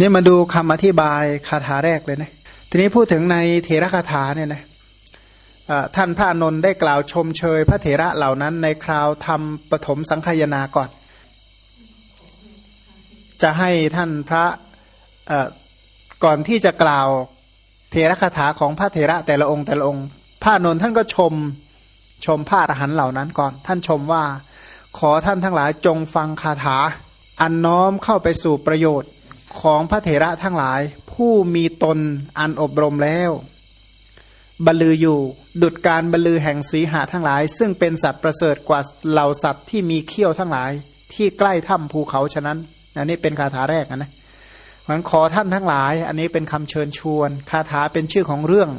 นี่มาดูคำอธิบายคาถาแรกเลยนะทีนี้พูดถึงในเถระคาถาเนี่ยนะท่านพระนนท์ได้กล่าวชมเชย พระเถระเหล่านั้นในคราวทำปฐมสังขยนาก่อน จะให้ท่านพระก่อนที่จะกล่าวเถระคาถาของพระเถระแต่ละองค์แต่ละองค์พระนนท์ท่านก็ชมชมพระอรหันต์เหล่านั้นก่อน ท่านชมว่าขอท่านทั้งหลายจงฟังคาถา อันน้อมเข้าไปสู่ประโยชน์ ของพระเถระทั้งหลาย ผู้มีตนอันอบรมแล้วบรรลืออยู่ ดุดการบรรลือแห่งสีหาทั้งหลาย ซึ่งเป็นสัตว์ประเสริฐกว่าเหล่าสัตว์ที่มีเขี้ยวทั้งหลาย ที่ใกล้ถ้ำภูเขาฉะนั้น อันนี้เป็นคาถาแรกนะมันขอท่านทั้งหลาย อันนี้เป็นคำเชิญชวนคาถาเป็นชื่อของเรื่อง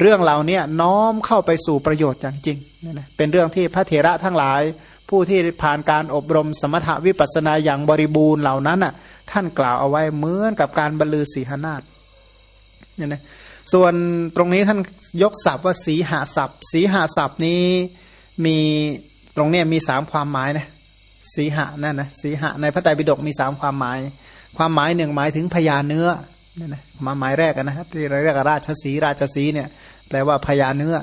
เรื่องเหล่านี้น้อมเข้าไปสู่ประโยชน์อย่างจริง เป็นเรื่องที่พระเถระทั้งหลาย ผู้ที่ผ่านการอบรมสมถะวิปัสนาอย่างบริบูรณ์เหล่านั้นอะท่านกล่าวเอาไว้เหมือนกับการบรรลือสีหนาฏเนี่ยนะส่วนตรงนี้ท่านยกศัพท์ว่าสีหาศัพท์ สีหาศัพท์นี้มีตรงนี้มีสามความหมายนะสีหะนั่นนะสีหะในพระไตรปิฎกมีสามความหมาย ความหมายหนึ่งหมายถึงพญาเนื้อเนี่ยนะมาหมายแรกนะครับที่เราเรียกราชสีราชสีเนี่ยแปลว่าพญาเนื้อ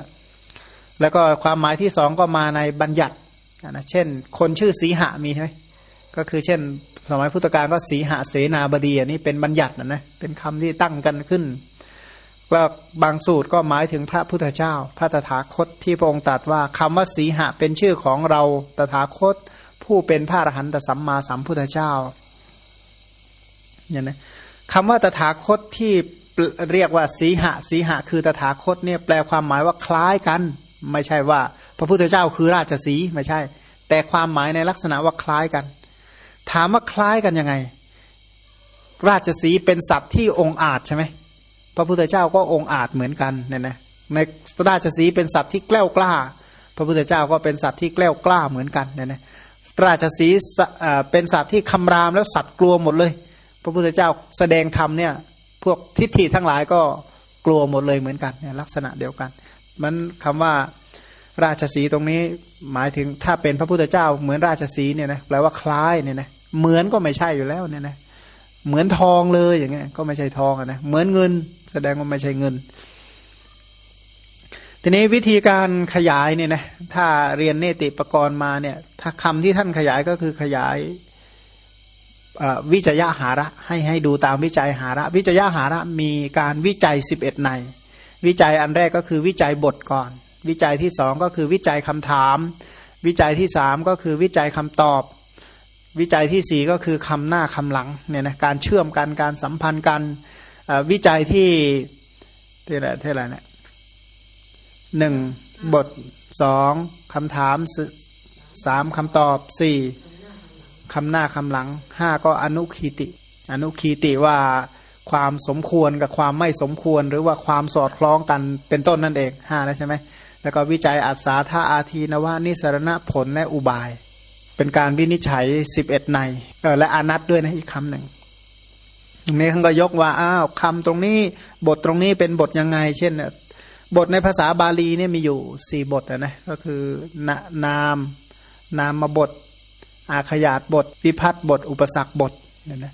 แล้วก็ความหมายที่สองก็มาในบัญญัตินะเช่น คนชื่อสีหะมีใช่ไหมก็คือเช่น สมัยพุทธกาลก็สีหะเสนาบดีอันนี้เป็นบัญญัตินะนะเป็นคำที่ตั้งกันขึ้นแล้วบางสูตรก็หมายถึงพระพุทธเจ้า พระตถาคตที่พระองค์ตรัสว่าคำว่าสีหะเป็นชื่อของเราตถาคต ผู้เป็นพระอรหันตสัมมาสัมพุทธเจ้าเนี่ยนะคำว่าตถาคตที่เรียกว่าสีหะสีหะคือตถาคตเนี่ยแปลความหมายว่าคล้ายกัน ไม่ใช่ว่า พระพุทธเจ้าคือราชสีไม่ใช่ แต่ความหมายในลักษณะว่าคล้ายกัน ถามว่าคล้ายกันยังไง ราชสีเป็นศัพท์ที่องอาจใช่ไหมพระพุทธเจ้าก็องอาจเหมือนกันเนี่ยนะในราชสีเป็นศัพท์ที่แกล้วกล้า พระพุทธเจ้าก็เป็นศัพท์ที่แกล้วกล้าเหมือนกันเนี่ยนะราชสีเป็นศัพท์ที่คำรามแล้วสัตว์กลัวหมดเลย พระพุทธเจ้าแสดงธรรมเนี่ยพวกทิฏฐิทั้งหลายก็กลัวหมดเลยเหมือนกันเนี่ยลักษณะเดียวกัน มันคำว่าราชสีตรงนี้หมายถึงถ้าเป็นพระพุทธเจ้าเหมือนราชสีเนี่ยนะแปลว่าคล้ายเนี่ยนะเหมือนก็ไม่ใช่อยู่แล้วเนี่ยนะเหมือนทองเลยอย่างเงี้ยก็ไม่ใช่ทองนะเหมือนเงิน แสดงว่าไม่ใช่เงิน ทีนี้วิธีการขยายเนี่ยนะถ้าเรียนเนติปกรณ์มาเนี่ย ถ้าคำที่ท่านขยายก็คือขยายวิจยะหาระให้ให้ดูตามวิจัยหาระ วิจยะหาระมีการวิจัยสิบเอ็ดใน วิจัยอันแรกก็คือวิจัยบทก่อน วิจัยที่สองก็คือวิจัยคำถาม วิจัยที่สามก็คือวิจัยคำตอบ วิจัยที่สี่ก็คือคำหน้าคำหลังเนี่ยนะการเชื่อมกันการสัมพันธ์กันวิจัยที่ที่อะไรที่อะไรเนี่ยหนึ่งบทสองคำถามสามคำตอบสี่คำหน้าคำหลังห้าก็อนุคีติ อนุคีติว่า ความสมควรกับความไม่สมควร หรือว่าความสอดคล้องกันเป็นต้นนั่นเองห้าแล้วใช่ไหมแล้วก็วิจัยอัศาธาอาทีนวานิสรณะผลและอุบาย เป็นการวินิจฉัยสิบเอ็ดในเออและอนัตด้วยนะอีกคำหนึ่งตรงนี้ท่านก็ยกว่าอ้าวคำตรงนี้บทตรงนี้เป็นบทยังไง เช่น บทในภาษาบาลีเนี่ยมีอยู่สี่บทนะก็คือนนาม นามบท อาขยาตบท วิพัตบท อุปสรรคบทเนี่ยนะ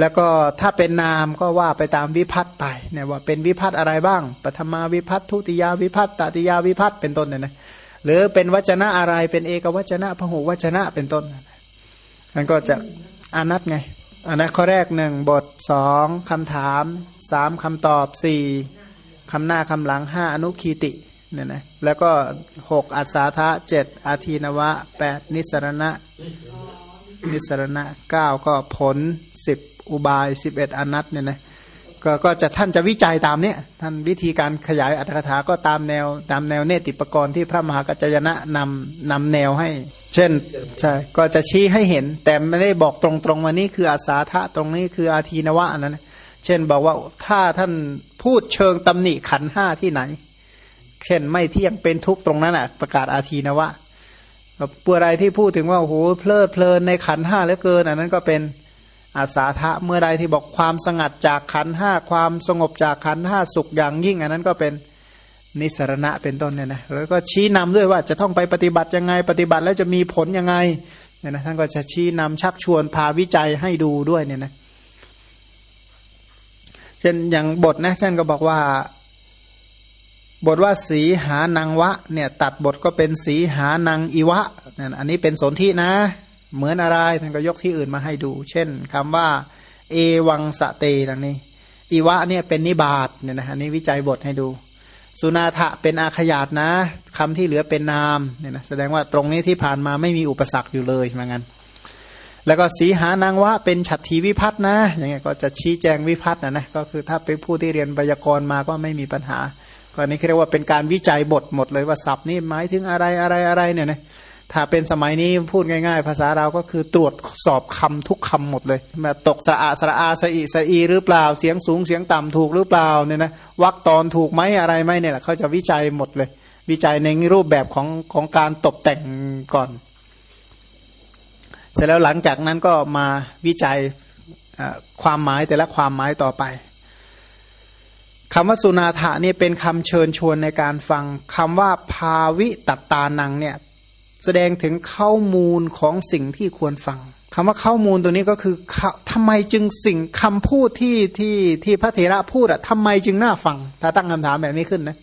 แล้วก็ถ้าเป็นนามก็ว่าไปตามวิพัตไปเนี่ยว่าเป็นวิพัตอะไรบ้างปฐมาวิพัตทุติยาวิพัตตติยาวิพัตเป็นต้นเนี่ยนะหรือเป็นวจนะอะไรเป็นเอกวจนะพหูวจนะเป็นต้นนั่นก็จะอนัตไงอันนั้นข้อแรกหนึ่งบทสองคำถามสามคำตอบสี่คำหน้าคำหลังห้าอนุคีติเนี่ยนะแล้วก็หกอัศาธะเจ็ดอาทีนวะแปดนิสรณะนิสรณะเก้าก็ผลสิบ อุบายสิบเอ็ดอนัตเนี่ยนะก็ก็จะท่านจะวิจัยตามเนี้ยท่านวิธีการขยายอัตถกถาก็ตามแนวตามแนวเนติปกรณ์ที่พระมหากัจจยนะนำนำแนวให้ เช่นใช่ก็จะชี้ให้เห็น แต่ไม่ได้บอกตรงๆวันนี้คืออาสาทะตรงนี้คืออาทีนวะอันนั้นเช่นบอกว่าถ้าท่านพูดเชิงตำหนิขันห้าที่ไหน เช่นไม่เที่ยงเป็นทุกตรงนั้นอะประกาศอาทีนวะปัวอะไรที่พูดถึงว่าโอ้โหเพลิดเพลินในขันห้าเหลือเกินอันนั้นก็เป็น อาสาทะเมื่อใดที่บอกความสงัดจากขันห้าความสงบจากขันห้าสุขอย่างยิ่ง อันนั้นก็เป็นนิสรณะเป็นต้นเนี่ยนะแล้วก็ชี้นำด้วยว่าจะต้องไปปฏิบัติยังไง ปฏิบัติแล้วจะมีผลยังไงเนี่ยนะท่านก็จะชี้นำชักชวนพาวิจัยให้ดูด้วยเนี่ยนะเช่นอย่างบทนะท่านก็บอกว่า บทว่าสีหานังวะเนี่ยตัดบทก็เป็นสีหานังอีวะเนี่ยอันนี้เป็นสนธินะ เหมือนอะไรท่านก็ยกที่อื่นมาให้ดู เช่นคำว่า เอวังสะเตดังนี้อีวะเนี่ยเป็นนิบาตเนี่ยนะอันนี้วิจัยบทให้ดู สุนาทะเป็นอาขยาตนะคำที่เหลือเป็นนามเนี่ยนะแสดงว่าตรงนี้ที่ผ่านมาไม่มีอุปสรรคอยู่เลยเหมือนกันแล้วก็สีหานางวะเป็นฉัตรทีวิพัฒนะอย่างเงี้ยก็จะชี้แจงวิพัฒนะนะก็คือถ้าเป็นผู้ที่เรียนไวยากรณ์มาก็ไม่มีปัญหาก็นี้เรียกว่าเป็นการวิจัยบทหมดเลยว่าศัพท์นี่หมายถึงอะไรอะไรอะไรเนี่ยนะ ถ้าเป็นสมัยนี้พูดง่าย ๆ ภาษาเราก็คือตรวจสอบคำทุกคำหมดเลยมาตกสะอาสระอาสะอิสะอีหรือเปล่าเสียงสูงเสียงต่ำถูกหรือเปล่าเนี่ยนะวักตอนถูกไหมอะไรไหมเนี่ยเขาจะวิจัยหมดเลย วิจัยในรูปแบบของของการตกแต่งก่อน เสร็จแล้วหลังจากนั้นก็มาวิจัยความหมายแต่ละความหมายต่อไปคำว่าสุนาถะนี่เป็นคำเชิญชวนในการฟังคำว่าภาวิตัตตานังเนี่ย แสดงถึงข้อมูลของสิ่งที่ควรฟังคำว่าข้อมูลตัวนี้ก็คือทำไมจึงสิ่งคำพูดที่ที่ที่พระเถระพูดอะทำไมจึงน่าฟัง ถ้าตั้งคำถามแบบนี้ขึ้นนะ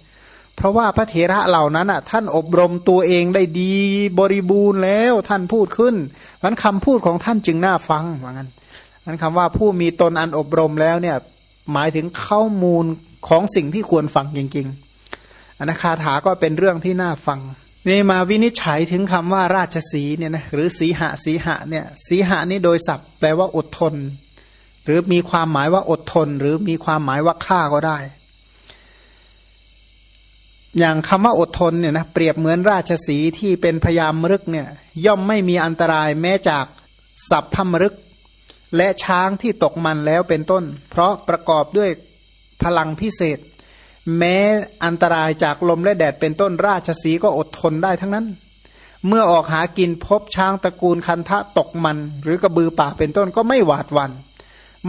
เพราะว่าพระเถระเหล่านั้นอะท่านอบรมตัวเองได้ดีบริบูรณ์แล้วท่านพูดขึ้นมันคำพูดของท่านจึงน่าฟังว่างั้นนั้นคำว่าผู้มีตนอันอบรมแล้วเนี่ยหมายถึงข้อมูลของสิ่งที่ควรฟังจริงๆอนาคาถาก็เป็นเรื่องที่น่าฟัง นี่มาวินิจฉัยถึงคำว่าราชสีเนี่ยนะหรือสีหะสีหะเนี่ยสีหะนี่โดยศัพท์แปลว่าอดทน หรือมีความหมายว่าอดทน หรือมีความหมายว่าฆ่าก็ได้ อย่างคำว่าอดทนเนี่ยนะเปรียบเหมือนราชสีที่เป็นพยามมรึกเนี่ยย่อมไม่มีอันตรายแม้จากสับพมรึก และช้างที่ตกมันแล้วเป็นต้น เพราะประกอบด้วยพลังพิเศษ แม้อันตรายจากลมและแดดเป็นต้นราชสีก็อดทนได้ทั้งนั้น เมื่อออกหากินพบช้างตระกูลคันทะตกมัน หรือกระบือป่าเป็นต้นก็ไม่หวาดวัน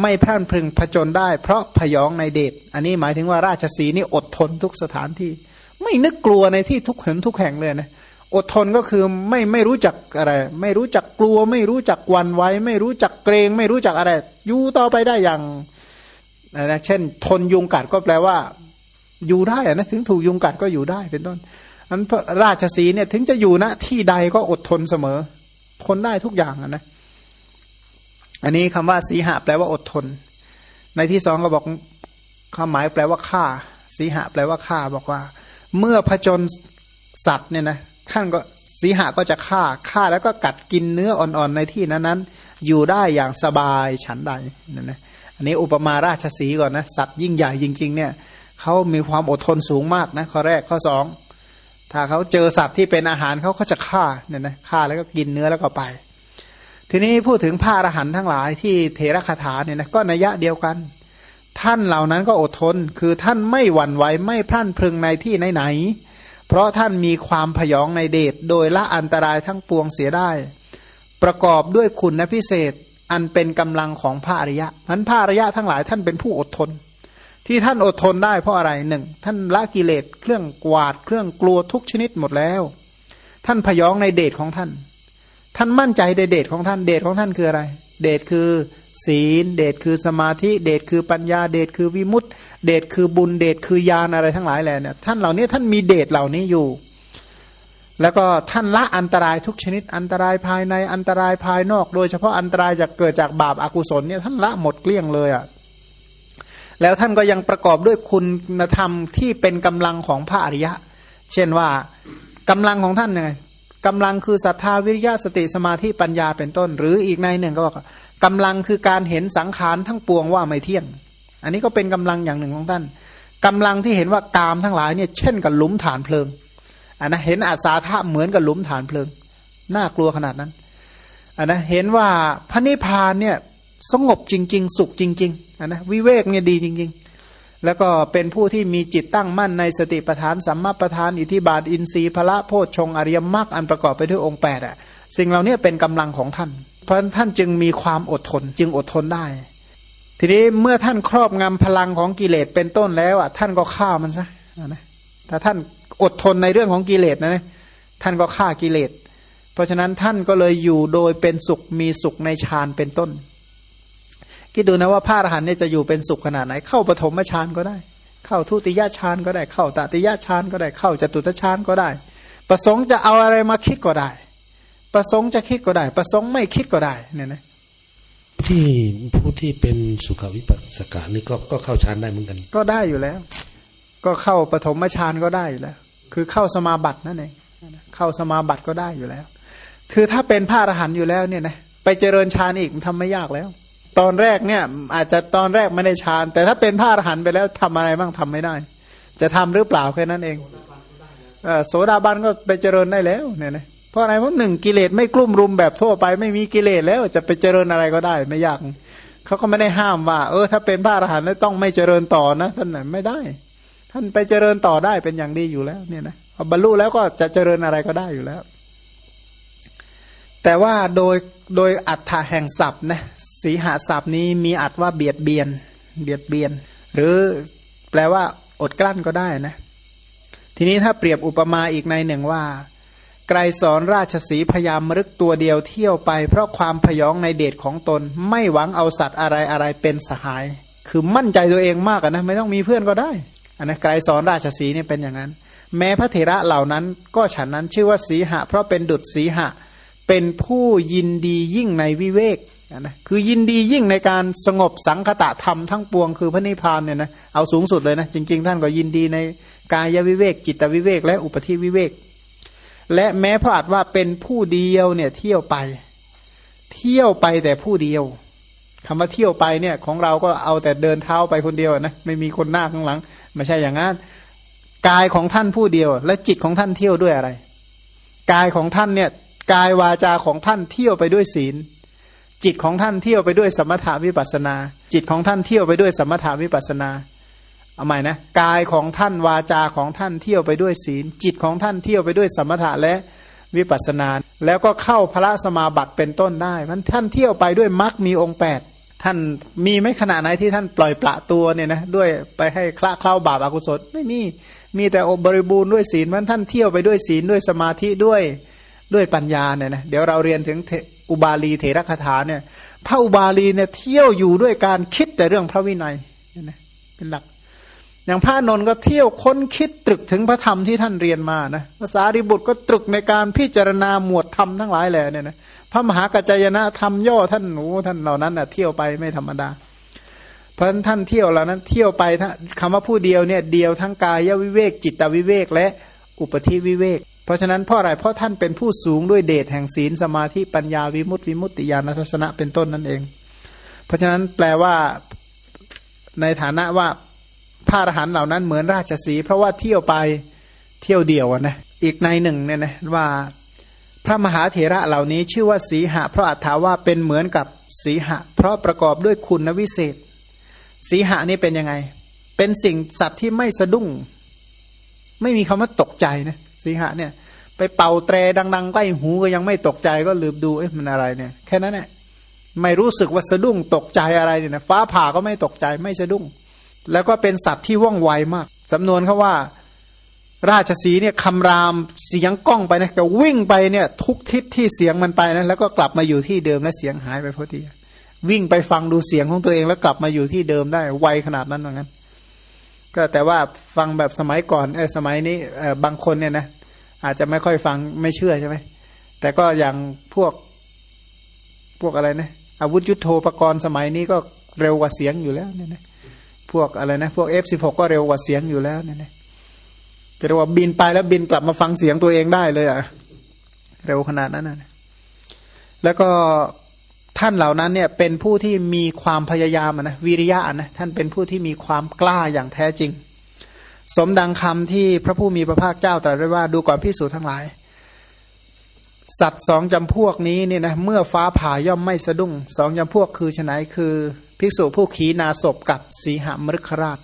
ไม่พรั่นพึงผจญได้ เพราะพยองในเดชอันนี้หมายถึงว่าราชสีนี่อดทนทุกสถานที่ ไม่นึกกลัวในที่ทุกเห็นทุกแห่งเลยนะอดทนก็คือไม่ไม่รู้จักอะไร ไม่รู้จักกลัว ไม่รู้จักวันไว้ ไม่รู้จักเกรง ไม่รู้จักอะไรอยู่ต่อไปได้อย่างนะเช่น ทนยุงกัดก็แปลว่า อยู่ได้อะนะถึงถูกยุงกัดก็อยู่ได้เป็นต้นอันพระราชสีเนี่ยถึงจะอยู่ณที่ใดก็อดทนเสมอ ทนได้ทุกอย่างนะ อันนี้คำว่าสีหะแปลว่าอดทน ในที่สองก็บอกความหมายแปลว่าฆ่า สีหะแปลว่าฆ่าบอกว่า เมื่อผจญสัตว์เนี่ยนะท่านก็สีหาก็จะฆ่าฆ่าแล้วก็กัดกินเนื้ออ่อนๆในที่นั้นนั้นอยู่ได้อย่างสบายฉันใดนั่นนะอันนี้อุปมาราชสีก่อนนะสัตว์ยิ่งใหญ่จริง ๆ เนี่ย เขามีความอดทนสูงมากนะข้อแรกข้อสองถ้าเขาเจอสัตว์ที่เป็นอาหารเขาก็จะฆ่าเนี่ยนะฆ่าแล้วก็กินเนื้อแล้วก็ไป ทีนี้พูดถึงพระอรหันต์ทั้งหลายที่เทระคาถาเนี่ยนะก็นัยยะเดียวกัน ท่านเหล่านั้นก็อดทน คือท่านไม่หวั่นไหวไม่พลั่นพลึงในที่ไหนๆเพราะท่านมีความพยองในเดชโดยละอันตรายทั้งปวงเสียได้ ประกอบด้วยคุณพิเศษอันเป็นกำลังของพระอริยะนั้นพระอริยะทั้งหลายท่านเป็นผู้อดทน ที่ท่านอดทนได้เพราะอะไรหนึ่งท่านละกิเลสเครื่องกวาดเครื่องกลัวทุกชนิดหมดแล้ว ท่านพยองในเดชของท่าน ท่านมั่นใจในเดชของท่านเดชของท่านคืออะไร เดชคือ ศีล เดชคือสมาธิ เดชคือปัญญา เดชคือวิมุตติ เดชคือบุญเดชคือญาณอะไรทั้งหลายแหละเนี่ยท่านเหล่านี้ท่านมีเดชเหล่านี้อยู่ แล้วก็ท่านละอันตรายทุกชนิด อันตรายภายในอันตรายภายนอก โดยเฉพาะอันตรายจากเกิดจากบาปอากุศลเนี่ยท่านละหมดเกลี้ยงเลยอะ่ะ แล้วท่านก็ยังประกอบด้วยคุณธรรมที่เป็นกำลังของพระอริยะ เช่นว่ากำลังของท่านไงกำลังคือศรัทธาวิริยะสติสมาธิปัญญาเป็นต้น หรืออีกในหนึ่งก็บอกกำลังคือการเห็นสังขารทั้งปวงว่าไม่เที่ยง อันนี้ก็เป็นกำลังอย่างหนึ่งของท่านกำลังที่เห็นว่ากามทั้งหลายเนี่ยเช่นกับหลุมฐานเพลิงอันนะเห็นอาสาธาเหมือนกับหลุมฐานเพลิงน่ากลัวขนาดนั้นอันนะเห็นว่าพระนิพพานเนี่ย สงบจริง ๆ สุขจริงๆนนะวิเวกเนี่ยดีจริง ๆ แล้วก็เป็นผู้ที่มีจิตตั้งมั่นในสติปัฏฐานสัมมาปัฏฐานอิทิบาทอินทรีย์พระโพชฌงอริยมรรคอันประกอบไปด้วยองค์แปดอะสิ่งเหล่านี้เป็นกำลังของท่าน เพราะท่านจึงมีความอดทนจึงอดทนได้ ทีนี้เมื่อท่านครอบงำพลังของกิเลสเป็นต้นแล้วอะท่านก็ฆ่ามันซะนะถ้าท่านอดทนในเรื่องของกิเลสนะท่านก็ฆ่ากิเลส เพราะฉะนั้นท่านก็เลยอยู่โดยเป็นสุขมีสุขในฌานเป็นต้น คิดดูนะว่าพระอรหันต์เนี่ยจะอยู่เป็นสุขขนาดไหน เข้าปฐมฌานก็ได้ เข้าทุติยฌานก็ได้ เข้าตติยฌานก็ได้ เข้าจตุตฌานก็ได้ ประสงค์จะเอาอะไรมาคิดก็ได้ ประสงค์จะคิดก็ได้ ประสงค์ไม่คิดก็ได้เนี่ยนะที่ผู้ที่เป็นสุขวิปัสสกานี่ก็ก็เข้าฌานได้เหมือนกัน ก็ได้อยู่แล้ว ก็เข้าปฐมฌานก็ได้อยู่แล้ว คือเข้าสมาบัตินั่นเองเข้าสมาบัติก็ได้อยู่แล้ว คือถ้าเป็นพระอรหันต์อยู่แล้วเนี่ยนะไปเจริญฌานอีกมันทำไม่ยากแล้ว ตอนแรกเนี่ยอาจจะตอนแรกไม่ได้ฌาน แต่ถ้าเป็นพระอรหันต์ไปแล้วทำอะไรบ้างทำไม่ได้ จะทำหรือเปล่าแค่นั้นเองโสดาบันก็ไปเจริญได้แล้วเนี่ยนะเพราะอะไรเพราะหนึ่งกิเลสไม่กลุ่มรุมแบบทั่วไปไม่มีกิเลสแล้วจะไปเจริญอะไรก็ได้ไม่ยากเขาก็ไม่ได้ห้ามว่า เออ ถ้าเป็นพระอรหันต์แล้วต้องไม่เจริญต่อนะท่านไม่ได้ ท่านไปเจริญต่อได้เป็นอย่างดีอยู่แล้ว เนี่ยนะบรรลุแล้วก็จะเจริญอะไรก็ได้อยู่แล้ว แต่ว่าโดยโดยอัฏฐะแห่งศัพท์นะสีหาศัพท์นี้มีอัตว่าเบียดเบียน เบียดเบียน หรือแปลว่าอดกลั้นก็ได้นะ ทีนี้ถ้าเปรียบอุปมาอีกในหนึ่งว่า ไกรสอนราชสีพยามรึกตัวเดียวเที่ยวไป เพราะความพยองในเดชของตนไม่หวังเอาสัตว์อะไรอะไรเป็นสหาย คือมั่นใจตัวเองมากนะไม่ต้องมีเพื่อนก็ได้อันนะไกรสอนราชสีนี่เป็นอย่างนั้น แม้พระเถระเหล่านั้นก็ฉันนั้นชื่อว่าสีหะ เพราะเป็นดุจสีหะเเป็นผู้ยินดียิ่งในวิเวกนะคือยินดียิ่งในการสงบสังคตะธรรมทั้งปวงคือพระนิพพานเนี่ยนะเอาสูงสุดเลยนะจริง ๆ ท่านก็ยินดีในกายวิเวก จิตวิเวก และอุปธิวิเวก และแม้พระอาจว่าเป็นผู้เดียวเนี่ยเที่ยวไป เที่ยวไปแต่ผู้เดียวคำว่าเที่ยวไปเนี่ยของเราก็เอาแต่เดินเท้าไปคนเดียวนะไม่มีคนหน้าข้างหลัง ไม่ใช่อย่างนั้นกายของท่านผู้เดียว และจิตของท่านเที่ยวด้วยอะไร กายของท่านเนี่ย กายวาจาของท่านเที่ยวไปด้วยศีล จิตของท่านเที่ยวไปด้วยสมถาวิปัสนา จิตของท่านเที่ยวไปด้วยสมถาวิปัสนาเอาใหม่นะกายของท่านวาจาของท่านเที่ยวไปด้วยศีล จิตของท่านเที่ยวไปด้วยสมถะและวิปัสนา แล้วก็เข้าพระสมาบัติเป็นต้นได้มันท่านเที่ยวไปด้วยมรรคมีองค์แปดท่านมีไม่ขณะไหนที่ท่านปล่อยปละตัวเนี่ยนะด้วยไปให้คละเข้าบาปอากุศลไม่มีมีแต่อบบริบูรณ์ด้วยศีลมันท่านเที่ยวไปด้วยศีลด้วยสมาธิด้วย ด้วยปัญญาเนี่ยนะเดี๋ยวเราเรียนถึงอุบาลีเถระคาถาเนี่ยพระอุบาลีเนี่ยเที่ยวอยู่ด้วยการคิดแต่เรื่องพระวินัยเนี่ยนะเป็นหลัก อย่างพระนนท์ก็เที่ยวค้นคิดตรึกถึงพระธรรมที่ท่านเรียนมานะภาษาริบุตรก็ตรึกในการพิจารณาหมวดธรรมทั้งหลายแหล่เนี่ยนะพระมหากัจจยนะธรรมย่อท่านหนูท่านเหล่านั้นนะเที่ยวไปไม่ธรรมดาเพราะท่านเที่ยวเหล่านั้นเที่ยวไปคำว่าผู้เดียวเนี่ยเดียวทั้งกายวิเวกจิตวิเวกและอุปธิวิเวก เพราะฉะนั้นเพราะอะไรเพราะท่านเป็นผู้สูงด้วยเดชแห่งศีลสมาธิปัญญาวิมุตติวิมุตติญาณทัศนะเป็นต้นนั่นเอง เพราะฉะนั้นแปลว่าในฐานะว่าพระอรหันต์เหล่านั้นเหมือนราชสี เพราะว่าเที่ยวไปเที่ยวเดียวนะอีกในหนึ่งเนี่ยนะว่าพระมหาเถระเหล่านี้ชื่อว่าสีหะ เพราะอัตถาว่าเป็นเหมือนกับสีหะ เพราะประกอบด้วยคุณวิเศษ สีหะนี่เป็นยังไง เป็นสิ่งสัตว์ที่ไม่สะดุ้ง ไม่มีคำว่าตกใจนะ สีหะเนี่ย ไปเป่าแตรดัง ๆ ใกล้หูก็ยังไม่ตกใจก็ลืมดูเอ๊ะมันอะไรเนี่ย แค่นั้นแหละไม่รู้สึกว่าสะดุ้งตกใจอะไรเนี่ยนะฟ้าผ่าก็ไม่ตกใจไม่สะดุ้ง แล้วก็เป็นสัตว์ที่ว่องไวมากจำนวนเขาว่า ราชสีเนี่ยคำรามเสียงกล้องไปนะแต่วิ่งไปเนี่ย ทุกทิศที่เสียงมันไปนะแล้วก็กลับมาอยู่ที่เดิมและเสียงหายไปพอดีวิ่งไปฟังดูเสียงของตัวเองแล้วกลับมาอยู่ที่เดิมได้ไวขนาดนั้นเหมือนกัน ก็แต่ว่าฟังแบบสมัยก่อนเออสมัยนี้เออบางคนเนี่ยนะอาจจะไม่ค่อยฟังไม่เชื่อใช่ไหมแต่ก็อย่างพวกพวกอะไรนะอาวุธยุโทโธปกรณ์สมัยนี้ก็เร็วกว่าเสียงอยู่แล้วเนี่ยนะพวกอะไรนะพวก F16 ก็เร็วกว่าเสียงอยู่แล้วเนี่ยเรียกว่าบินไปแล้วบินกลับมาฟังเสียงตัวเองได้เลยอะเร็วขนาดนั้นนะแล้วก็ ท่านเหล่านั้นเนี่ยเป็นผู้ที่มีความพยายามนะวิริยะนะท่านเป็นผู้ที่มีความกล้าอย่างแท้จริง สมดังคำที่พระผู้มีพระภาคเจ้าตรัสไว้ว่าดูก่อนพิสูจน์ทั้งหลาย สัตว์สองจำพวกนี้เนี่ยนะเมื่อฟ้าผ่าย่อมไม่สะดุ้งสองจำพวกคือฉไนคือภิกษุผู้ขีนาศพกับสีหมฤคราช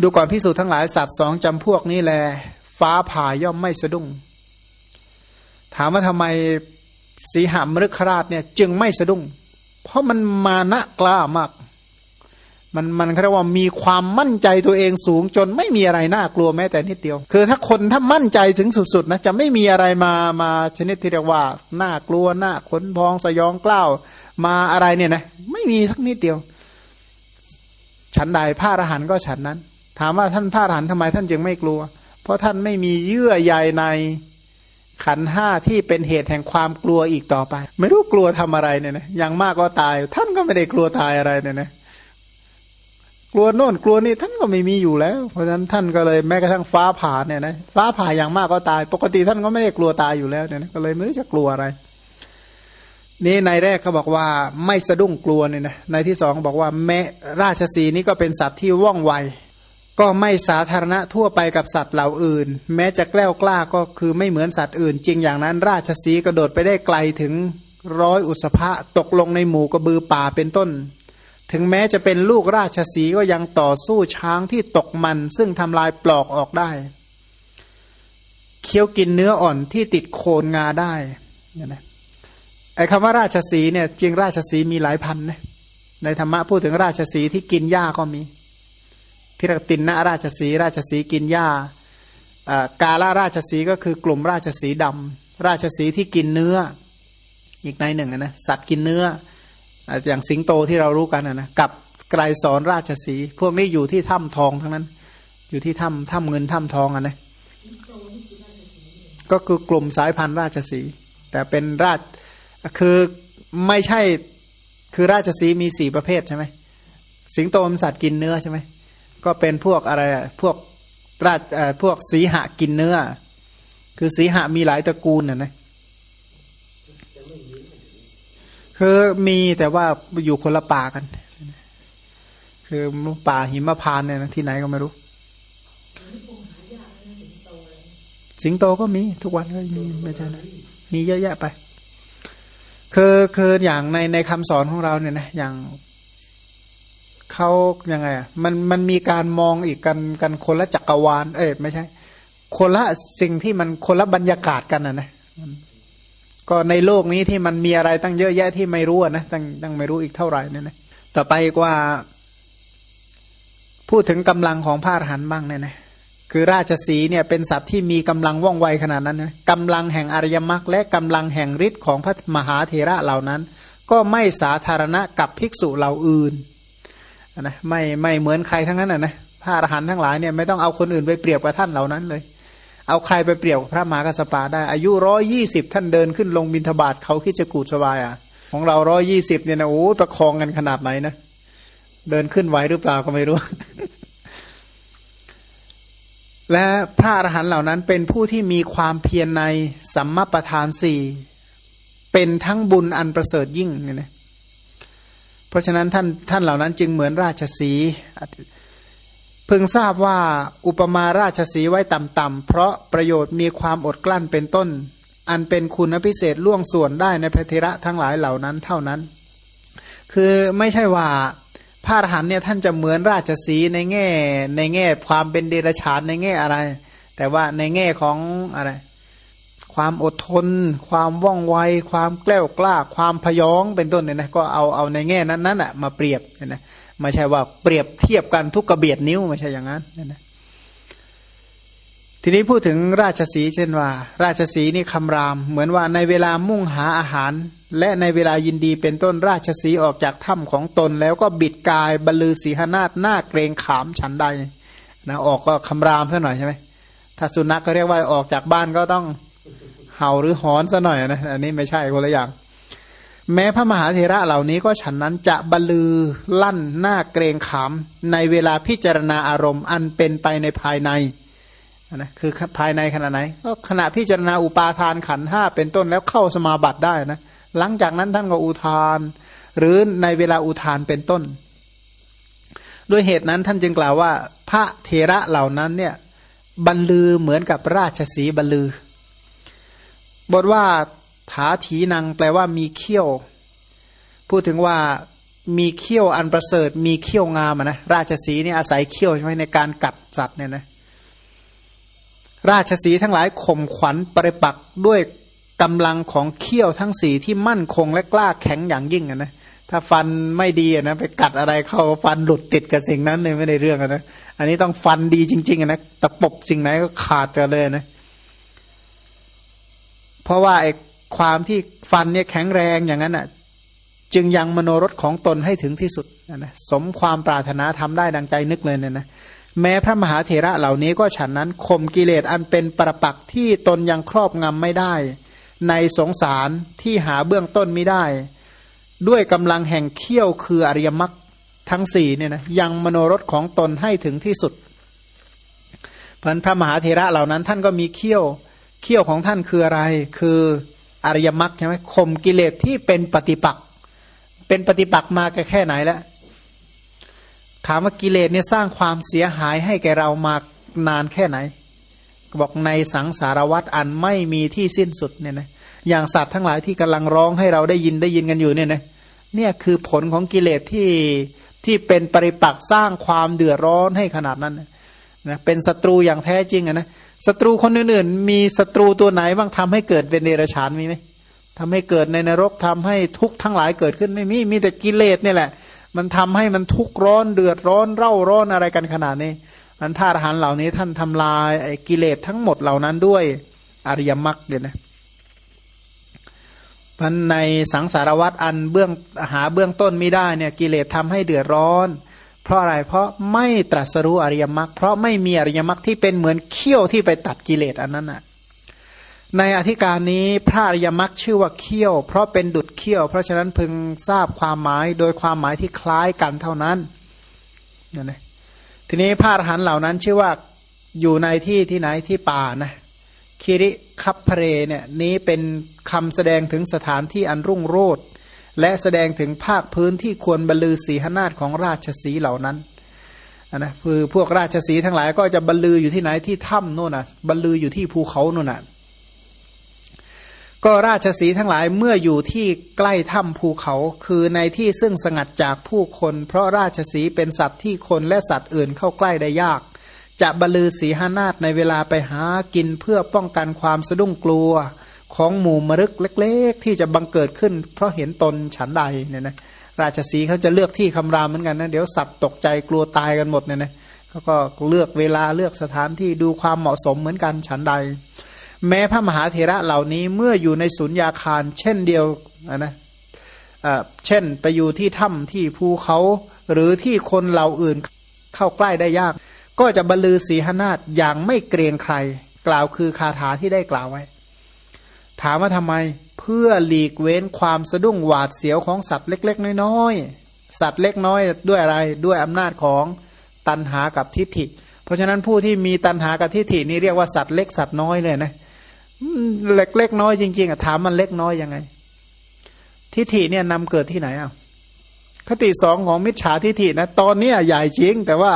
ดูก่อนภิกษุทั้งหลายสัตว์สองจำพวกนี้แล ฟ้าผ่าย่อมไม่สะดุ้งถามว่าทำไม สีหมฤคราชเนี่ยจึงไม่สะดุ้ง เพราะมันมานะกล้ามาก มันมันเรียกว่ามีความมั่นใจตัวเองสูงจนไม่มีอะไรน่ากลัวแม้แต่นิดเดียว คือถ้าคนถ้ามั่นใจถึงสุดๆนะจะไม่มีอะไรมามาชนิดที่เรียกว่าน่ากลัวน่าขนพองสยองกล้าวมาอะไรเนี่ยนะไม่มีสักนิดเดียว ฉันใดพระอรหันต์ก็ฉันนั้น ถามว่าท่านพระอรหันต์ทำไมท่านจึงไม่กลัว เพราะท่านไม่มีเยื่อใยใน ขันห้าที่เป็นเหตุแห่งความกลัวอีกต่อไป ไม่รู้กลัวทำอะไรเนี่ยนะอย่างมากก็ตาย ท่านก็ไม่ได้กลัวตายอะไรเนี่ยนะกลัวโน่นกลัวนี่ท่านก็ไม่มีอยู่แล้ว เพราะฉะนั้นท่านก็เลยแม้กระทั่งฟ้าผ่าเนี่ยนะฟ้าผ่าอย่างมากก็ตาย ปกติท่านก็ไม่ได้กลัวตายอยู่แล้วเนี่ยนะก็เลยไม่รู้จะกลัวอะไร นี่ในแรกเขาบอกว่าไม่สะดุ้งกลัวเนี่ยนะในที่สองบอกว่าแม้ราชสีนี้ก็เป็นสัตว์ที่ว่องไว ก็ไม่สาธารณะทั่วไปกับสัตว์เหล่าอื่น แม้จะแกล้วกล้าก็คือไม่เหมือนสัตว์อื่น จริงอย่างนั้น ราชสีกระโดดไปได้ไกลถึงร้อยอุสภะตกลงในหมู่กระบือป่าเป็นต้น ถึงแม้จะเป็นลูกราชสีก็ยังต่อสู้ช้างที่ตกมัน ซึ่งทำลายปลอกออกได้เคี้ยวกินเนื้ออ่อนที่ติดโคนงาได้เนี่ยนะไอ้คำว่าราชสีเนี่ยจริงราชสีมีหลายพันนะในธรรมะพูดถึงราชสีที่กินหญ้าก็มี ที่เรียกตินนาราชสีราชสีกินหญ้ากาลาราชสีก็คือกลุ่มราชสีดำราชสีที่กินเนื้อ อีกในหนึ่งนะสัตว์กินเนื้อ อย่างสิงโตที่เรารู้กันนะกับไกรสอนราชสีพวกนี้อยู่ที่ถ้ำทองทั้งนั้น อยู่ที่ถ้ำถ้ำเงินถ้ำทองอะนะก็คือกลุ่มสายพันธุ์ราชสีแต่เป็นราชคือไม่ใช่คือราชสีมีสี่ประเภทใช่ไหมสิงโตมันสัตว์กินเนื้อใช่ไหม ก็เป็นพวกอะไรพวกราชพวกสีหะกินเนื้อ คือสีหะมีหลายตระกูลน่ะนะคือมีแต่ว่าอยู่คนละป่ากัน คือป่าหิมพานเนี่ยนะที่ไหนก็ไม่รู้ สิงโตก็มีทุกวันก็มีไม่ใช่นะมีเยอะแยะไป คือคืออย่างในในคำสอนของเราเนี่ยนะอย่าง เขายังไงอะมันมันมีการมองอีกกันกันคนละจักรวาล เอ้ยไม่ใช่ คนละสิ่งที่มันคนละบรรยากาศกันอะนะก็ในโลกนี้ที่มันมีอะไรตั้งเยอะแยะที่ไม่รู้นะตั้งตั้งไม่รู้อีกเท่าไหร่เนี่ยนะต่อไปกว่า พูดถึงกำลังของพระอรหันต์บ้างเนี่ยนะคือราชสีเนี่ยเป็นสัตว์ที่มีกำลังว่องไวขนาดนั้นนะกำลังแห่งอริยมรรคและกำลังแห่งฤทธิ์ของพระมหาเถระเหล่านั้น ก็ไม่สาธารณะกับภิกษุเหล่าอื่น นะไม่ไม่เหมือนใครทั้งนั้นนะนะพระอรหันต์ทั้งหลายเนี่ยไม่ต้องเอาคนอื่นไปเปรียบกับท่านเหล่านั้นเลย เอาใครไปเปรียบกับพระมหากสปาได้ อายุร้อยี่สิบท่านเดินขึ้นลงบินทบาทเขาคิดจะกูดสบายอะ ของเราร้อยี่สิบเนี่ยนะโอ้ประคองกันขนาดไหนนะเดินขึ้นไหวหรือเปล่าก็ไม่รู้ และพระอรหันต์เหล่านั้นเป็นผู้ที่มีความเพียรในสัมมาประธานสี่เป็นทั้งบุญอันประเสริฐยิ่งเนี่ยนะ เพราะฉะนั้นท่านท่านเหล่านั้นจึงเหมือนราชสีเพิ่งทราบว่าอุปมาราชสีไว้ต่ำๆเพราะประโยชน์มีความอดกลั้นเป็นต้น อันเป็นคุณพิเศษล่วงส่วนได้ในพระเทระทั้งหลายเหล่านั้นเท่านั้น คือไม่ใช่ว่าพระอรหันเนี่ยท่านจะเหมือนราชสีในแง่ในแง่ความเป็นเดรัจฉานในแง่อะไร แต่ว่าในแง่ของอะไร ความอดทน ความว่องไว ความแกล้วกล้า ความพยองเป็นต้นเนี่ยนะก็เอาเอาในแง่นั้นนั้นแหะมาเปรียบเนี่ยนะไม่ใช่ว่าเปรียบเทียบกันทุกกระเบียดนิ้วไม่ใช่อย่างนั้นเนี่ยนะทีนี้พูดถึงราชสีเช่นว่า ราชสีนี่คำราม เหมือนว่าในเวลามุ่งหาอาหาร และในเวลายินดีเป็นต้นราชสีออกจากถ้ำของตน แล้วก็บิดกายบรรลือสีหนาฏหน้าเกรงขามฉันใดนะออกก็คำรามซะหน่อยใช่ไหมถ้าสุนัขก็เรียกว่าออกจากบ้านก็ต้อง เห่าหรือหอนซะหน่อยนะอันนี้ไม่ใช่คนละอย่าง แม้พระมหาเถระเหล่านี้ก็ฉันนั้นจะบลือลั่นหน้าเกรงขามในเวลาพิจารณาอารมณ์อันเป็นไปในภายในนะคือภายในขณะไหน ก็ขณะพิจารณาอุปาทานขันห้าเป็นต้นแล้วเข้าสมาบัติได้นะ หลังจากนั้นท่านก็อุทาน หรือในเวลาอุทานเป็นต้น ด้วยเหตุนั้นท่านจึงกล่าวว่า พระเถระเหล่านั้นเนี่ยบรรลือเหมือนกับราชสีบรรลือ บทว่าถาถีนังแปลว่ามีเขี้ยว พูดถึงว่ามีเขี้ยวอันประเสริฐ มีเขี้ยวงามนะราชสีนี่อาศัยเขี้ยวใช่ไหมในการกัดสัตว์เนี่ยนะราชสีทั้งหลายข่มขวัญปริปักด้วยกำลังของเขี้ยวทั้งสีที่มั่นคงและกล้าแข็งอย่างยิ่งนะถ้าฟันไม่ดีนะไปกัดอะไรเข้าฟันหลุดติดกับสิ่งนั้นเลยไม่ได้เรื่องนะอันนี้ต้องฟันดีจริงๆนะตะปบสิ่งไหนก็ขาดกันเลยนะ ราะว่าไอ้ความที่ฟันเนี่ยแข็งแรงอย่างนั้นอะจึงยังมโนรสของตนให้ถึงที่สุดนะสมความปรารถนาทำได้ดังใจนึกเลยเนี่ยนะแม้พระมหาเถระเหล่านี้ก็ฉันนั้นข่มกิเลสอันเป็นประปักที่ตนยังครอบงำไม่ได้ ในสงสารที่หาเบื้องต้นไม่ได้ ด้วยกำลังแห่งเขี้ยวคืออริยมรรคทั้งสี่เนี่ยนะยังมโนรสของตนให้ถึงที่สุดพันพระมหาเถระเหล่านั้นท่านก็มีเขี้ยว เขี้ยวของท่านคืออะไร คืออริยมรรคใช่ไหมข่มกิเลสที่เป็นปฏิปักษ์เป็นปฏิปักษ์มาแค่ไหนแล้วถามว่ากิเลสเนี่ยสร้างความเสียหายให้แกเรามานานแค่ไหนบอกในสังสารวัตรอันไม่มีที่สิ้นสุดเนี่ยนะอย่างสัตว์ทั้งหลายที่กำลังร้องให้เราได้ยินได้ยินกันอยู่เนี่ยนะเนี่ยคือผลของกิเลสที่ที่เป็นปริปักษ์สร้างความเดือดร้อนให้ขนาดนั้นนะ เป็นศัตรูอย่างแท้จริงอะนะศัตรูคนอื่นๆ มีศัตรูตัวไหนบ้างทำให้เกิดเป็นเดรัจฉานมีไหมทำให้เกิดในนรกทำให้ทุกข์ทั้งหลายเกิดขึ้นไม่มีมีแต่กิเลสนี่แหละ มันทำให้มันทุกข์ร้อนเดือดร้อนเร่าร้อนอะไรกันขนาดนี้อันพระอรหันต์เหล่านี้ท่านทำลายไอ้กิเลสทั้งหมดเหล่านั้นด้วยอริยมรรคเดียนะมันในสังสารวัตรอันเบื้องหาเบื้องต้นไม่ได้เนี่ยกิเลสทำให้เดือดร้อน เพราะอะไรเพราะไม่ตรัสรู้อริยมรรคเพราะไม่มีอริยมรรคที่เป็นเหมือนเขี้ยวที่ไปตัดกิเลสอันนั้นอะในอธิการนี้พระอริยมรรคชื่อว่าเขี้ยว เพราะเป็นดุดเขี้ยว เพราะฉะนั้นพึงทราบความหมายโดยความหมายที่คล้ายกันเท่านั้นนี่นะทีนี้พระอรหันต์เหล่านั้นชื่อว่าอยู่ในที่ที่ไหนที่ป่านะคิริคัพเพเรเนี่ยนี้เป็นคำแสดงถึงสถานที่อันรุ่งโรจน์ และแสดงถึงภาคพื้นที่ควรบรรลือศีหนาฏของราชสีเหล่านั้นนะคือพวกราชสีทั้งหลายก็จะบรรลืออยู่ที่ไหนที่ถ้ำโน่นน่ะบรรลืออยู่ที่ภูเขาโน่นน่ะก็ราชสีทั้งหลายเมื่ออยู่ที่ใกล้ถ้ำภูเขาคือในที่ซึ่งสงัดจากผู้คน เพราะราชสีเป็นสัตว์ที่คนและสัตว์อื่นเข้าใกล้ได้ยาก จะบรรลือสีหานาฏในเวลาไปหากินเพื่อป้องกันความสะดุ้งกลัว ของหมู่มรึกเล็ก ๆ ที่จะบังเกิดขึ้น เพราะเห็นตนฉันใดเนี่ยนะราชสีเขาจะเลือกที่คำรามเหมือนกันนะเดี๋ยวสัตว์ตกใจกลัวตายกันหมดเนี่ยนะเขาก็เลือกเวลาเลือกสถานที่ดูความเหมาะสมเหมือนกันฉันใด แม้พระมหาเถระเหล่านี้เมื่ออยู่ในสุญญาคาร เช่นเดียวนะเช่นไปอยู่ที่ถ้ำที่ภูเขาหรือที่คนเหล่าอื่นเข้าใกล้ได้ยาก ก็จะบรรลือสีหนาฏอย่างไม่เกรงใคร กล่าวคือคาถาที่ได้กล่าวไว้ ถามว่าทำไมเพื่อหลีกเว้นความสะดุ้งหวาดเสียวของสัตว์เล็ก ๆ น้อยๆสัตว์เล็กน้อยด้วยอะไรด้วยอำนาจของตันหากับทิฏฐิ เพราะฉะนั้นผู้ที่มีตันหากับทิฏฐินี่เรียกว่าสัตว์เล็กสัตว์น้อยเลยนะเล็กเล็กน้อยจริงๆอะถามมันเล็กน้อยยังไง ทิฏฐิเนี่ยนำเกิดที่ไหนอะคติสองของมิจฉาทิฏฐินะตอนนี้ใหญ่จริงแต่ว่า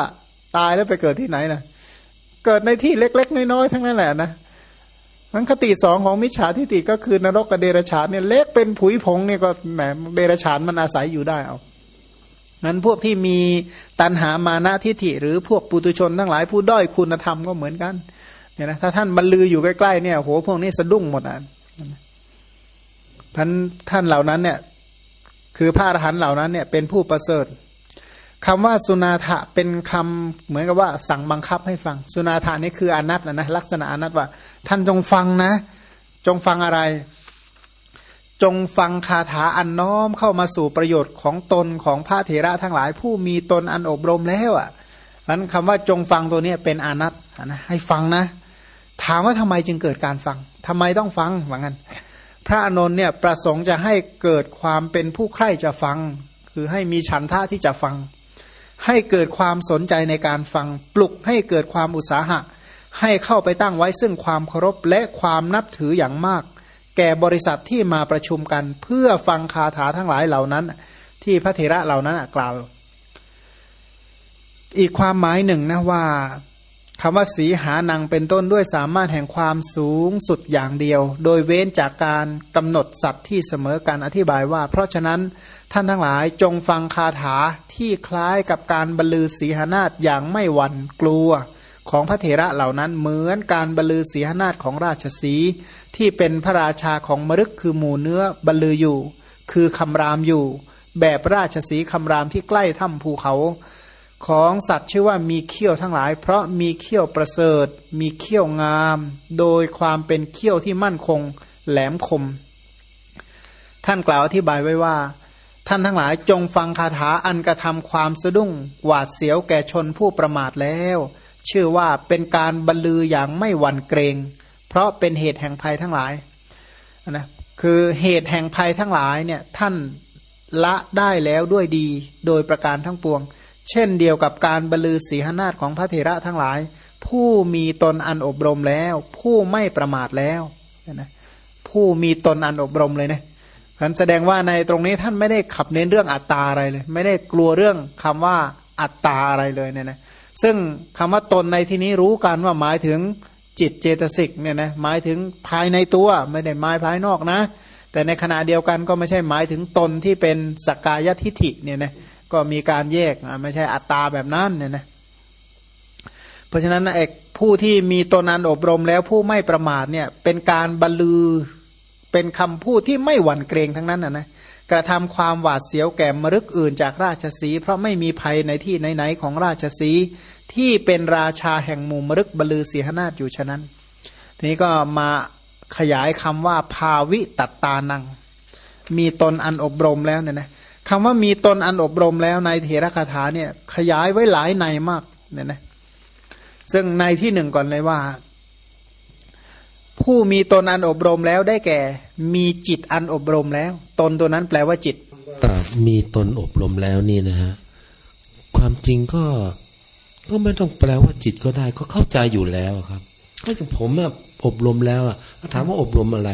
ตายแล้วไปเกิดที่ไหนนะเกิดในที่เล็ก ๆ น้อยๆทั้งนั้นแหละนะ มันคติสองของมิจฉาทิฏฐิก็คือนรกกับเดรฉานเนี่ยเล็กเป็นผุยผงเนี่ยก็แหมเดรฉานมันอาศัยอยู่ได้เอานั้นพวกที่มีตันหามานะทิฏฐิหรือพวกปุตุชนทั้งหลายผู้ด้อยคุณธรรมก็เหมือนกันเนี่ยนะถ้าท่านบรรลืออยู่ใกล้ๆเนี่ยโหพวกนี้สะดุ้งหมดอะท่านท่านเหล่านั้นเนี่ย คือพระอรหันต์เหล่านั้นเนี่ยเป็นผู้ประเสริฐ คำว่าสุนาถะเป็นคำเหมือนกับว่าสั่งบังคับให้ฟัง สุนาถะนี่คืออนัตนะนะลักษณะอนัตว่า ท่านจงฟังนะ จงฟังอะไร จงฟังคาถาอันน้อมเข้ามาสู่ประโยชน์ของตนของพระเถระทั้งหลาย ผู้มีตนอันอบรมแล้วอะนั้นคำว่าจงฟังตัวนี้เป็นอนัตนะให้ฟังนะ ถามว่าทำไมจึงเกิดการฟังทำไมต้องฟังว่างั้นพระอนนเนี่ยประสงค์จะให้เกิดความเป็นผู้ใคร่จะฟัง คือให้มีฉันท่าที่จะฟัง ให้เกิดความสนใจในการฟังปลุกให้เกิดความอุตสาหะ ให้เข้าไปตั้งไว้ซึ่งความเคารพและความนับถืออย่างมาก แก่บริษัทที่มาประชุมกันเพื่อฟังคาถาทั้งหลายเหล่านั้น ที่พระเถระเหล่านั้นกล่าว อีกความหมายหนึ่งนะว่า คำว่าสีหานังเป็นต้นด้วยสามารถแห่งความสูงสุดอย่างเดียว โดยเว้นจากการกำหนดสัตว์ที่เสมอการอธิบายว่า เพราะฉะนั้นท่านทั้งหลายจงฟังคาถาที่คล้ายกับการบรรลือสีหานาฏอย่างไม่หวั่นกลัวของพระเถระเหล่านั้นเหมือนการบรรลือสีหานาฏของราชสีที่เป็นพระราชาของมรึกคือหมู่เนื้อบรรลืออยู่ คือคำรามอยู่ แบบราชสีคำรามที่ใกล้ถ้ำภูเขา ของสัตว์ชื่อว่ามีเขี้ยวทั้งหลาย เพราะมีเขี้ยวประเสริฐ มีเขี้ยวงาม โดยความเป็นเขี้ยวที่มั่นคงแหลมคม ท่านกล่าวอธิบายไว้ว่า ท่านทั้งหลายจงฟังคาถาอันกระทำความสะดุ้ง หวาดเสียวแก่ชนผู้ประมาทแล้ว ชื่อว่าเป็นการบรรลืออย่างไม่หวั่นเกรง เพราะเป็นเหตุแห่งภัยทั้งหลายนะคือเหตุแห่งภัยทั้งหลายเนี่ยท่านละได้แล้วด้วยดีโดยประการทั้งปวง เช่นเดียวกับการบรรลือศีหนาฏของพระเถระทั้งหลาย ผู้มีตนอันอบรมแล้ว ผู้ไม่ประมาทแล้วนะผู้มีตนอันอบรมเลยนะนันแสดงว่าในตรงนี้ท่านไม่ได้ขับเน้นเรื่องอัตตาอะไรเลย ไม่ได้กลัวเรื่องคำว่าอัตตาอะไรเลยเนี่ยนะซึ่งคำว่าตนในที่นี้รู้กันว่าหมายถึงจิตเจตสิกเนี่ยนะหมายถึงภายในตัวไม่ได้หมายภายนอกนะ แต่ในขณะเดียวกันก็ไม่ใช่หมายถึงตนที่เป็นสกกายทิฐิเนี่ยนะ ก็มีการแยกไม่ใช่อัตตาแบบนั้นเนี่ยนะเพราะฉะนั้นเอกผู้ที่มีตนนันอบรมแล้วผู้ไม่ประมาทเนี่ยเป็นการบรรลือเป็นคำพูดที่ไม่หวั่นเกรงทั้งนั้นนะนะกระทำความหวาดเสียวแก่มรึกอื่นจากราชสี เพราะไม่มีภัยในที่ไหนๆของราชสีที่เป็นราชาแห่งหมู่มรึกบลือเสีหนาฏอยู่ฉะนั้น ทีนี้ก็มาขยายคำว่าภาวิตัตตานัง มีตนอันอบรมแล้วเนี่ยนะ คำว่ามีตนอันอบรมแล้วในเถระคาถาเนี่ย ขยายไว้หลายในมากเนี่ยนะซึ่งในที่หนึ่งก่อนเลยว่า ผู้มีตนอันอบรมแล้วได้แก่ มีจิตอันอบรมแล้ว ตนตัวนั้นแปลว่าจิตแต่มีตนอบรมแล้วนี่นะฮะความจริงก็ก็ไม่ต้องแปลว่าจิตก็ได้ก็เข้าใจอยู่แล้วครับก็อย่างผมอะอบรมแล้วอะถามว่าอบรมอะไร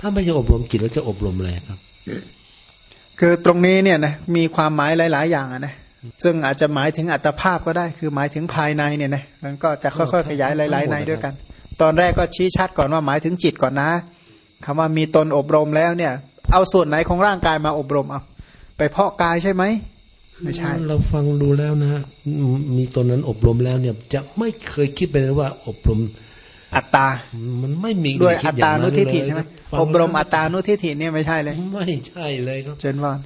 ถ้าไม่ใช่อบรมจิตแล้วจะอบรมอะไรครับ คือตรงนี้เนี่ยนะมีความหมายหลาย ๆ อย่างนะซึ่งอาจจะหมายถึงอัตภาพก็ได้ คือหมายถึงภายในเนี่ยนะมันก็จะค่อยๆขยายหลายๆในด้วยกัน ตอนแรกก็ชี้ชัดก่อนว่าหมายถึงจิตก่อนนะคำว่ามีตนอบรมแล้วเนี่ย เอาส่วนไหนของร่างกายมาอบรมเอาไปเพาะกายใช่ไหมไม่ใช่ เราฟังดูแล้วนะ มีตนนั้นอบรมแล้วเนี่ย จะไม่เคยคิดไปเลยว่าอบรม อัตตา มันไม่มีด้วยอัตตานุทิฏฐิใช่ไหมอบรมอัตตานุทิฏฐิเนี่ยไม่ใช่เลย ไม่ใช่เลยครับเจนวอน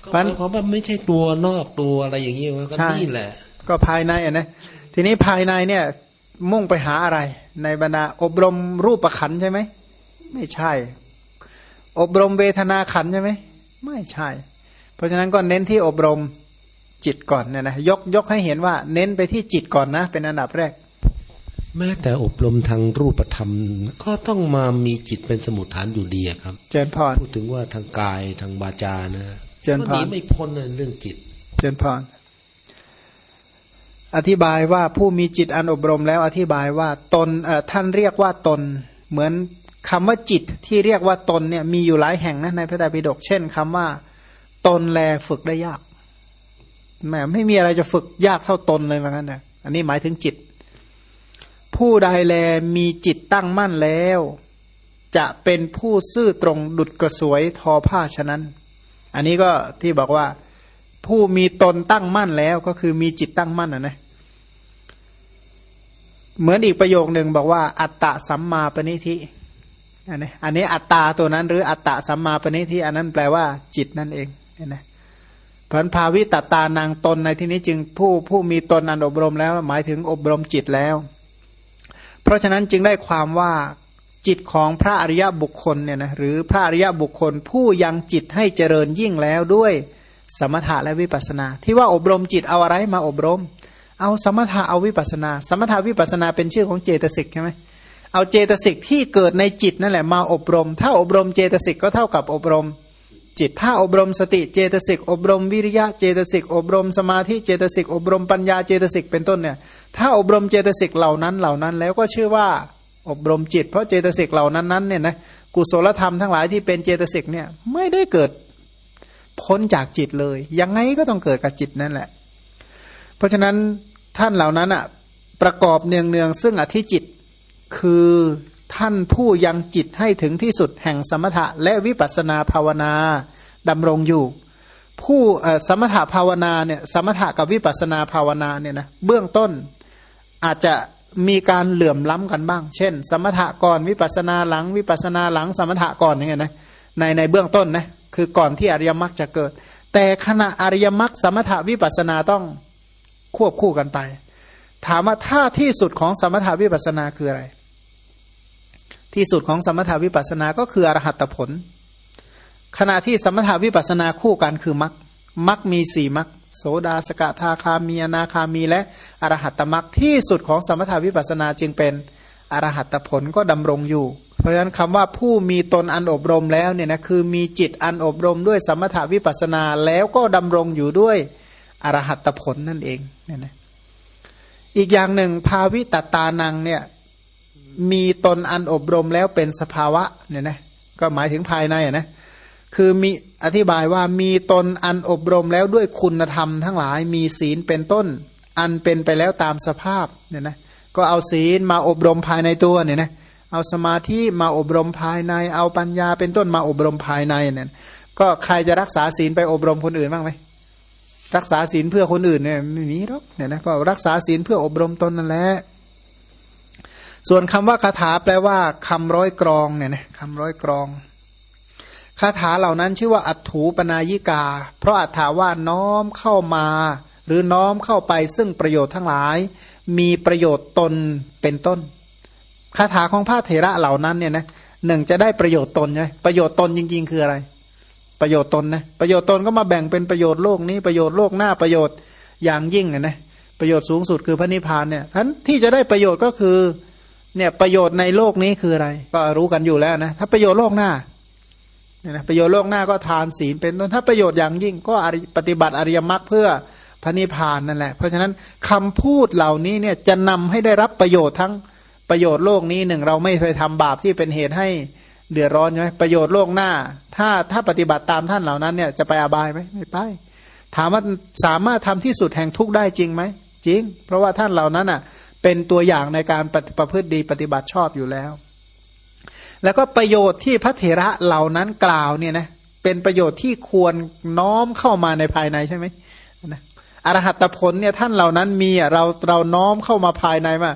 เพราะเขาว่าไม่ใช่ตัวนอกตัวอะไรอย่างนี้ก็นี่แหละ ก็ภายในอะนะทีนี้ภายในเนี่ย มุ่งไปหาอะไร ในบรรดาอบรมรูปประขันใช่ไหมไม่ใช่ อบรมเวทนาขันใช่ไหมไม่ใช่ เพราะฉะนั้นก็เน้นที่อบรมจิตก่อนเนี่ยนะยกยกให้เห็นว่า เน้นไปที่จิตก่อนนะ เป็นอันดับแรก แม้แต่อบรมทางรูปธรรม ก็ต้องมามีจิตเป็นสมุทฐานอยู่ดีครับ เจนพรพูดถึงว่าทางกายทางบาจานะเจนพรไม่พ้นในเรื่องจิต เจนพรอธิบายว่าผู้มีจิตอันอบรมแล้วอธิบายว่าตนท่านเรียกว่าตน เหมือนคำว่าจิตที่เรียกว่าตนเนี่ยมีอยู่หลายแห่งนะในพระไตรปิฎกเช่นคำว่า ตนแลฝึกได้ยากแม่ไม่มีอะไรจะฝึกยากเท่าตนเลยเหมือนกันนะอันนี้หมายถึงจิต ผู้ใดแลมีจิตตั้งมั่นแล้ว จะเป็นผู้ซื่อตรงดุดกระสวยทอผ้าฉะนั้น อันนี้ก็ที่บอกว่า ผู้มีตนตั้งมั่นแล้วก็คือมีจิตตั้งมั่นนะนะเหมือนอีกประโยคหนึ่งบอกว่า อัตตะสัมมาปณิธิอันนี้อันนี้อัตตาตัวนั้น หรืออัตตะสัมมาปณิธิอันนั้นแปลว่า จิตนั่นเองเห็นไหมพันภาวิตตานางตนในที่นี้จึงผู้ผู้มีตนอันอบรมแล้ว หมายถึงอบรมจิตแล้ว เพราะฉะนั้นจึงได้ความว่าจิตของพระอริยบุคคลเนี่ยนะหรือพระอริยบุคคลผู้ยังจิตให้เจริญยิ่งแล้วด้วยสมถะและวิปัสนา ที่ว่าอบรมจิตเอาอะไรมาอบรม เอาสมถะเอาวิปัสนา สมถะวิปัสนาเป็นชื่อของเจตสิกใช่ไหมเอาเจตสิกที่เกิดในจิตนั่นแหละมาอบรม ถ้าอบรมเจตสิกก็เท่ากับอบรม จิต ถ้าอบรมสติเจตสิกอบรมวิริยะเจตสิกอบรมสมาธิเจตสิกอบรมปัญญาเจตสิกเป็นต้นเนี่ยถ้าอบรมเจตสิกเหล่านั้นเหล่านั้น แล้วก็ชื่อว่าอบรมจิต เพราะเจตสิกเหล่านั้นนั้นเนี่ยนะกุศลธรรมทั้งหลายที่เป็นเจตสิกเนี่ยไม่ได้เกิดพ้นจากจิตเลย ยังไงก็ต้องเกิดกับจิตนั่นแหละ เพราะฉะนั้นท่านเหล่านั้นอะประกอบเนืองเนืองซึ่งอธิจิต คือ ท่านผู้ยังจิตให้ถึงที่สุดแห่งสมถะและวิปัสนาภาวนาดำรงอยู่ ผู้สมถะภาวนาเนี่ยสมถะกับวิปัสนาภาวนาเนี่ยนะเบื้องต้นอาจจะมีการเหลื่อมล้ำกันบ้าง เช่น สมถะก่อนวิปัสนาหลัง วิปัสนาหลัง สมถะก่อนอย่างเงี้ยนะในในเบื้องต้นนะคือก่อนที่อริยมรรคจะเกิด แต่ขณะอริยมรรคสมถาวิปัสนาต้องควบคู่กันไป ถามว่าถ้าที่สุดของสมถาวิปัสนาคืออะไร ที่สุดของสมถาวิปัสนาก็คืออรหัตผล ขณะที่สมถาวิปัสนาคู่กันคือมรรคมรรคมีสี่มรรคโสดาสกทาคามีอนาคามี และอรหัตมรรคที่สุดของสมถาวิปัสนาจึงเป็นอรหัตผลก็ดำรงอยู่ เพราะฉะนั้นคำว่าผู้มีตนอันอบรมแล้วเนี่ยนะคือมีจิตอันอบรมด้วยสมถาวิปัสนาแล้วก็ดำรงอยู่ด้วยอรหัตผลนั่นเองเนี่ยนะอีกอย่างหนึ่งภาวิตตานังเนี่ย มีตนอันอบรมแล้วเป็นสภาวะเนี่ยนะก็หมายถึงภายในอะนะคือมีอธิบายว่ามีตนอันอบรมแล้วด้วยคุณธรรมทั้งหลายมีศีลเป็นต้น อันเป็นไปแล้วตามสภาพเนี่ยนะก็เอาศีลมาอบรมภายในตัวเนี่ยนะเอาสมาธิมาอบรมภายใน เอาปัญญาเป็นต้นมาอบรมภายในเนี่ยก็ใครจะรักษาศีลไปอบรมคนอื่นบ้างไหมรักษาศีลเพื่อคนอื่นเนี่ยไม่มีหรอกเนี่ยนะก็รักษาศีลเพื่ออบรมตนนั่นแหละ ส่วนคำว่าคาถาแปลว่าคำร้อยกรองเนี่ยนะคำร้อยกรองคาถาเหล่านั้นชื่อว่าอัถูปนายิกา เพราะอัถาว่าน้อมเข้ามา หรือน้อมเข้าไปซึ่งประโยชน์ทั้งหลาย มีประโยชน์ตนเป็นต้นคาถาของพระเถระเหล่านั้นเนี่ยนะหนึ่งจะได้ประโยชน์ตนใช่ประโยชน์ตนจริง ๆ คืออะไร ประโยชน์ตนนะประโยชน์ตนก็มาแบ่งเป็นประโยชน์โลกนี้ประโยชน์โลกหน้าประโยชน์อย่างยิ่งนะประโยชน์สูงสุดคือพระนิพพานเนี่ยท่านที่จะได้ประโยชน์ก็คือ เนี่ยประโยชน์ในโลกนี้คืออะไร ก็รู้กันอยู่แล้วนะถ้าประโยชน์โลกหน้าเนี่ยนะประโยชน์โลกหน้าก็ทานศีลเป็นต้นถ้าประโยชน์อย่างยิ่งก็ปฏิบัติอริยมรรคเพื่อพระนิพพานนั่นแหละ เพราะฉะนั้นคำพูดเหล่านี้เนี่ยจะนำให้ได้รับประโยชน์ทั้งประโยชน์โลกนี้หนึ่งเราไม่เคยทำบาปที่เป็นเหตุให้เดือดร้อนใช่ไหมประโยชน์โลกหน้า ถ้าถ้าปฏิบัติตามท่านเหล่านั้นเนี่ยจะไปอาบายไหมไม่ไปถามว่าสามารถทำที่สุดแห่งทุกได้จริงไหมจริง เพราะว่าท่านเหล่านั้นอะ เป็นตัวอย่างในการประพฤติดีปฏิบัติชอบอยู่แล้ว แล้วก็ประโยชน์ที่พระเถระเหล่านั้นกล่าวเนี่ยนะเป็นประโยชน์ที่ควรน้อมเข้ามาในภายในใช่ไหมนะอรหัตผลเนี่ยท่านเหล่านั้นมีเราเราน้อมเข้ามาภายในว่า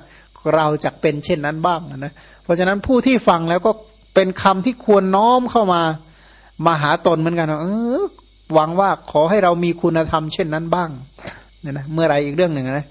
เราจะเป็นเช่นนั้นบ้างนะเพราะฉะนั้นผู้ที่ฟังแล้วก็เป็นคำที่ควรน้อมเข้ามามาหาตนเหมือนกันเออหวังว่าขอให้เรามีคุณธรรมเช่นนั้นบ้างเนี่ยนะเมื่อไรอีกเรื่องหนึ่งนะ